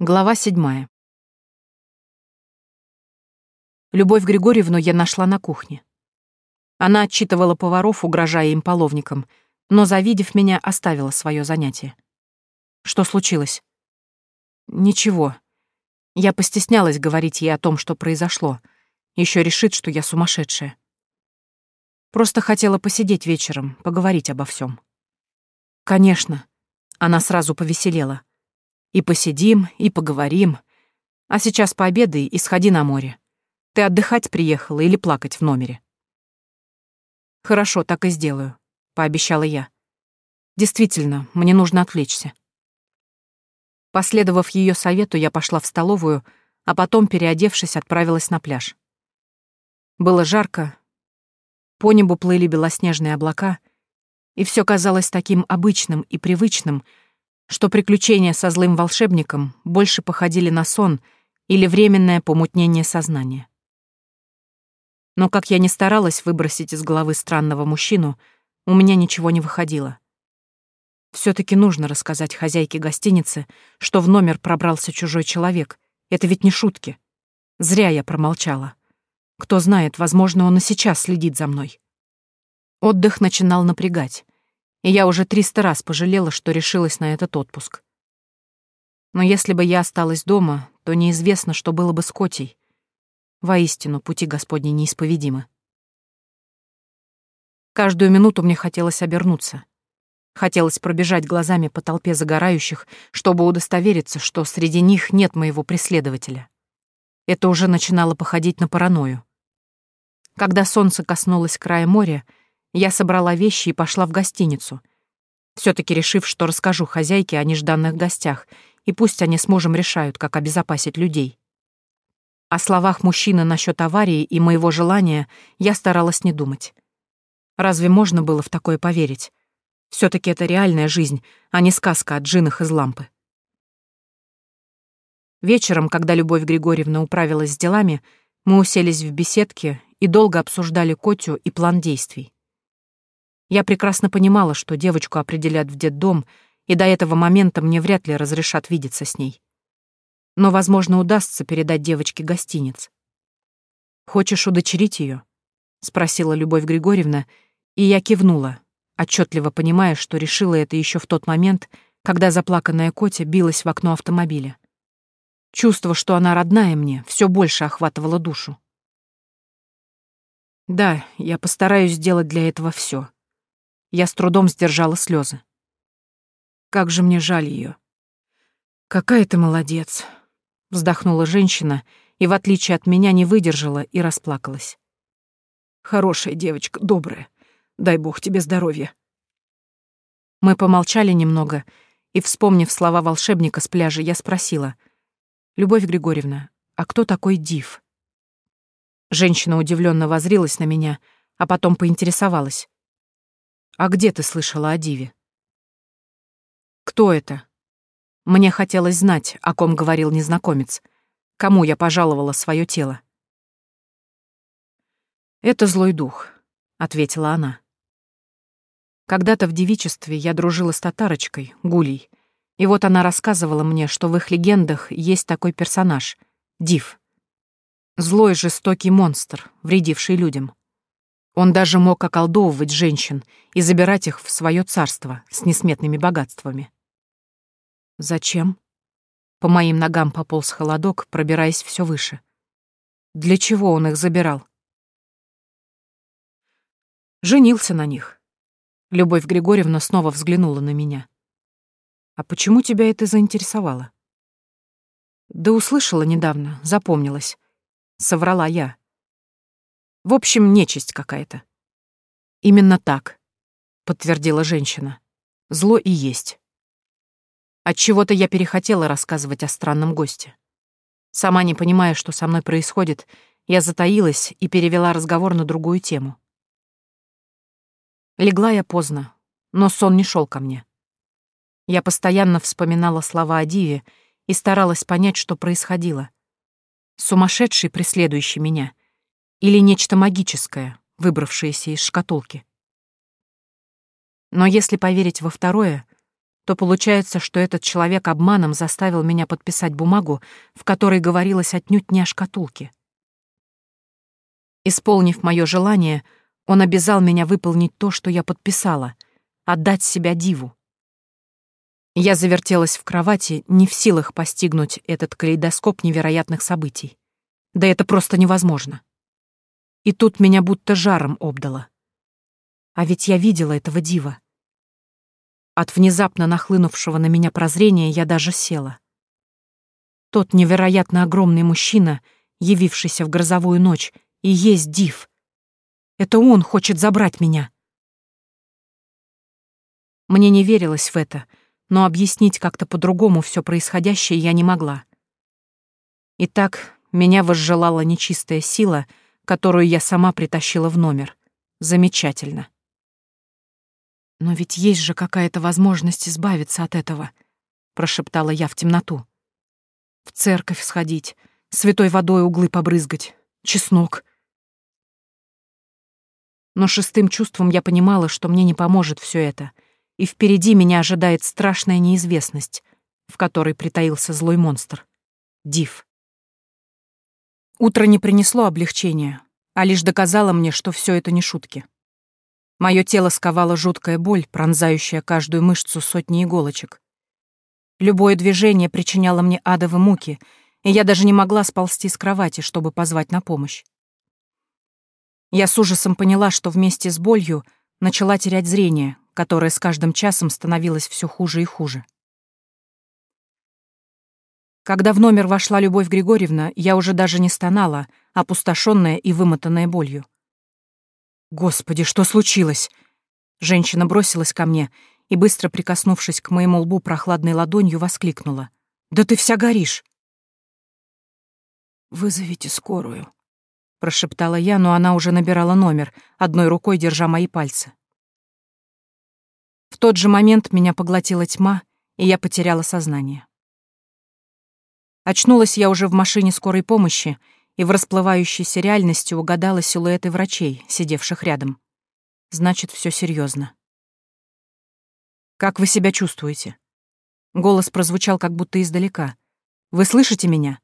Глава седьмая. Любовь Григорьевну я нашла на кухне. Она отчитывала поваров, угрожая им половником, но, завидев меня, оставила свое занятие. Что случилось? Ничего. Я постеснялась говорить ей о том, что произошло. Еще решит, что я сумасшедшая. Просто хотела посидеть вечером, поговорить обо всем. Конечно. Она сразу повеселела. И посидим, и поговорим. А сейчас пообедай и сходи на море. Ты отдыхать приехала или плакать в номере? Хорошо, так и сделаю, пообещала я. Действительно, мне нужно отвлечься. Последовав ее совету, я пошла в столовую, а потом, переодевшись, отправилась на пляж. Было жарко, по небу плыли белоснежные облака, и все казалось таким обычным и привычным, что приключения со злым волшебником больше походили на сон или временное помутнение сознания. Но как я ни старалась выбросить из головы странного мужчину, у меня ничего не выходило. все таки нужно рассказать хозяйке гостиницы, что в номер пробрался чужой человек. Это ведь не шутки. Зря я промолчала. Кто знает, возможно, он и сейчас следит за мной. Отдых начинал напрягать и я уже триста раз пожалела, что решилась на этот отпуск. Но если бы я осталась дома, то неизвестно, что было бы с Котей. Воистину, пути Господни неисповедимы. Каждую минуту мне хотелось обернуться. Хотелось пробежать глазами по толпе загорающих, чтобы удостовериться, что среди них нет моего преследователя. Это уже начинало походить на паранойю. Когда солнце коснулось края моря, я собрала вещи и пошла в гостиницу, все таки решив, что расскажу хозяйке о нежданных гостях, и пусть они с мужем решают, как обезопасить людей. О словах мужчины насчет аварии и моего желания я старалась не думать. Разве можно было в такое поверить? все таки это реальная жизнь, а не сказка о джинах из лампы. Вечером, когда Любовь Григорьевна управилась с делами, мы уселись в беседке и долго обсуждали Котю и план действий. Я прекрасно понимала, что девочку определят в детдом, и до этого момента мне вряд ли разрешат видеться с ней. Но, возможно, удастся передать девочке гостиниц. «Хочешь удочерить ее? спросила Любовь Григорьевна, и я кивнула, отчетливо понимая, что решила это еще в тот момент, когда заплаканная Котя билась в окно автомобиля. Чувство, что она родная мне, все больше охватывало душу. Да, я постараюсь сделать для этого все. Я с трудом сдержала слезы. Как же мне жаль ее. Какая ты молодец, вздохнула женщина и, в отличие от меня, не выдержала и расплакалась. Хорошая девочка, добрая. Дай бог тебе здоровья. Мы помолчали немного, и, вспомнив слова волшебника с пляжа, я спросила. «Любовь Григорьевна, а кто такой Див?» Женщина удивленно возрилась на меня, а потом поинтересовалась. «А где ты слышала о Диве?» «Кто это?» Мне хотелось знать, о ком говорил незнакомец, кому я пожаловала свое тело. «Это злой дух», — ответила она. Когда-то в девичестве я дружила с татарочкой, Гулей, и вот она рассказывала мне, что в их легендах есть такой персонаж — Див. Злой жестокий монстр, вредивший людям. Он даже мог околдовывать женщин и забирать их в свое царство с несметными богатствами. Зачем? По моим ногам пополз холодок, пробираясь все выше. Для чего он их забирал? Женился на них. Любовь Григорьевна снова взглянула на меня. «А почему тебя это заинтересовало?» «Да услышала недавно, запомнилась. Соврала я. В общем, нечисть какая-то. Именно так, подтвердила женщина. Зло и есть. От чего-то я перехотела рассказывать о странном госте. Сама не понимая, что со мной происходит, я затаилась и перевела разговор на другую тему. Легла я поздно, но сон не шел ко мне. Я постоянно вспоминала слова о Диве и старалась понять, что происходило. Сумасшедший, преследующий меня, или нечто магическое, выбравшееся из шкатулки. Но если поверить во второе, то получается, что этот человек обманом заставил меня подписать бумагу, в которой говорилось отнюдь не о шкатулке. Исполнив мое желание, он обязал меня выполнить то, что я подписала, отдать себя диву. Я завертелась в кровати, не в силах постигнуть этот калейдоскоп невероятных событий. Да это просто невозможно. И тут меня будто жаром обдало. А ведь я видела этого дива. От внезапно нахлынувшего на меня прозрения я даже села. Тот невероятно огромный мужчина, явившийся в грозовую ночь, и есть Див. Это он хочет забрать меня. Мне не верилось в это, но объяснить как-то по-другому все происходящее я не могла. Итак, меня возжелала нечистая сила, которую я сама притащила в номер. Замечательно. «Но ведь есть же какая-то возможность избавиться от этого», — прошептала я в темноту. «В церковь сходить, святой водой углы побрызгать, чеснок». Но шестым чувством я понимала, что мне не поможет все это, и впереди меня ожидает страшная неизвестность, в которой притаился злой монстр — Див. Утро не принесло облегчения, а лишь доказало мне, что все это не шутки. Мое тело сковала жуткая боль, пронзающая каждую мышцу сотни иголочек. Любое движение причиняло мне адовые муки, и я даже не могла сползти с кровати, чтобы позвать на помощь. Я с ужасом поняла, что вместе с болью начала терять зрение, которое с каждым часом становилось все хуже и хуже. Когда в номер вошла Любовь Григорьевна, я уже даже не стонала, опустошенная и вымотанная болью. «Господи, что случилось?» Женщина бросилась ко мне и, быстро прикоснувшись к моему лбу прохладной ладонью, воскликнула. «Да ты вся горишь!» «Вызовите скорую», — прошептала я, но она уже набирала номер, одной рукой держа мои пальцы. В тот же момент меня поглотила тьма, и я потеряла сознание. Очнулась я уже в машине скорой помощи и в расплывающейся реальности угадала силуэты врачей, сидевших рядом. Значит, все серьезно. «Как вы себя чувствуете?» Голос прозвучал как будто издалека. «Вы слышите меня?»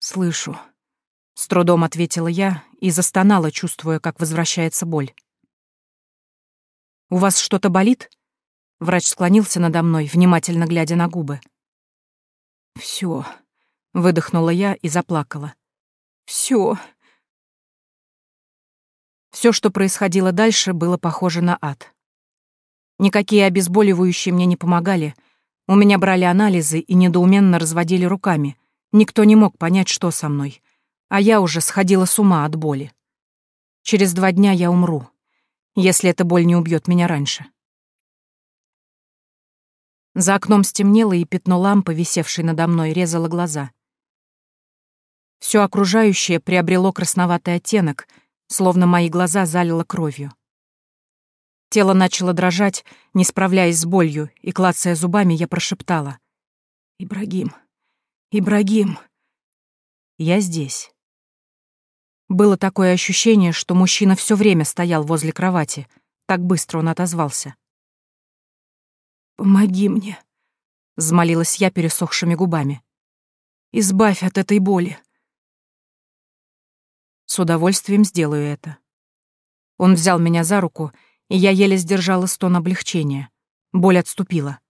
«Слышу», — с трудом ответила я и застонала, чувствуя, как возвращается боль. «У вас что-то болит?» Врач склонился надо мной, внимательно глядя на губы. «Всё», Выдохнула я и заплакала. Все. Все, что происходило дальше, было похоже на ад. Никакие обезболивающие мне не помогали. У меня брали анализы и недоуменно разводили руками. Никто не мог понять, что со мной. А я уже сходила с ума от боли. Через два дня я умру, если эта боль не убьет меня раньше. За окном стемнело, и пятно лампы, висевшей надо мной, резало глаза. Все окружающее приобрело красноватый оттенок, словно мои глаза залило кровью. Тело начало дрожать, не справляясь с болью, и, клацая зубами, я прошептала. «Ибрагим! Ибрагим!» «Я здесь». Было такое ощущение, что мужчина все время стоял возле кровати. Так быстро он отозвался. «Помоги мне», — взмолилась я пересохшими губами. «Избавь от этой боли. С удовольствием сделаю это. Он взял меня за руку, и я еле сдержала стон облегчения. Боль отступила.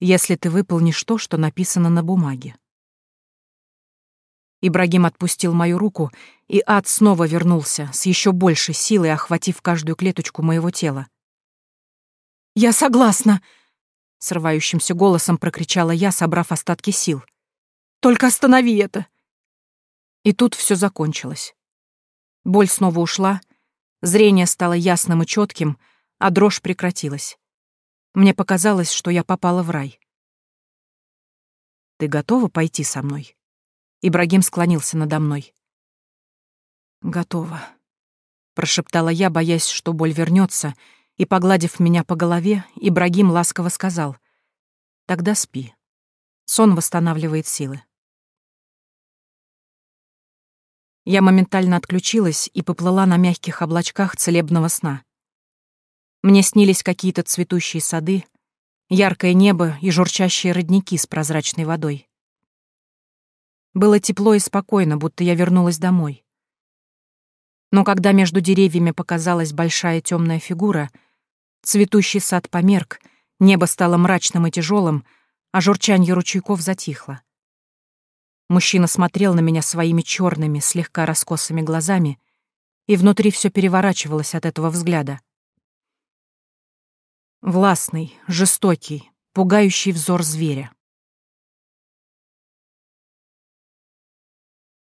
Если ты выполнишь то, что написано на бумаге. Ибрагим отпустил мою руку, и ад снова вернулся, с еще большей силой охватив каждую клеточку моего тела. «Я согласна!» — срывающимся голосом прокричала я, собрав остатки сил. «Только останови это! И тут все закончилось. Боль снова ушла, зрение стало ясным и четким, а дрожь прекратилась. Мне показалось, что я попала в рай. «Ты готова пойти со мной?» Ибрагим склонился надо мной. «Готова», — прошептала я, боясь, что боль вернется, и, погладив меня по голове, Ибрагим ласково сказал. «Тогда спи. Сон восстанавливает силы». Я моментально отключилась и поплыла на мягких облачках целебного сна. Мне снились какие-то цветущие сады, яркое небо и журчащие родники с прозрачной водой. Было тепло и спокойно, будто я вернулась домой. Но когда между деревьями показалась большая темная фигура, цветущий сад померк, небо стало мрачным и тяжелым, а журчанье ручейков затихло. Мужчина смотрел на меня своими черными, слегка раскосыми глазами, и внутри все переворачивалось от этого взгляда. Властный, жестокий, пугающий взор зверя.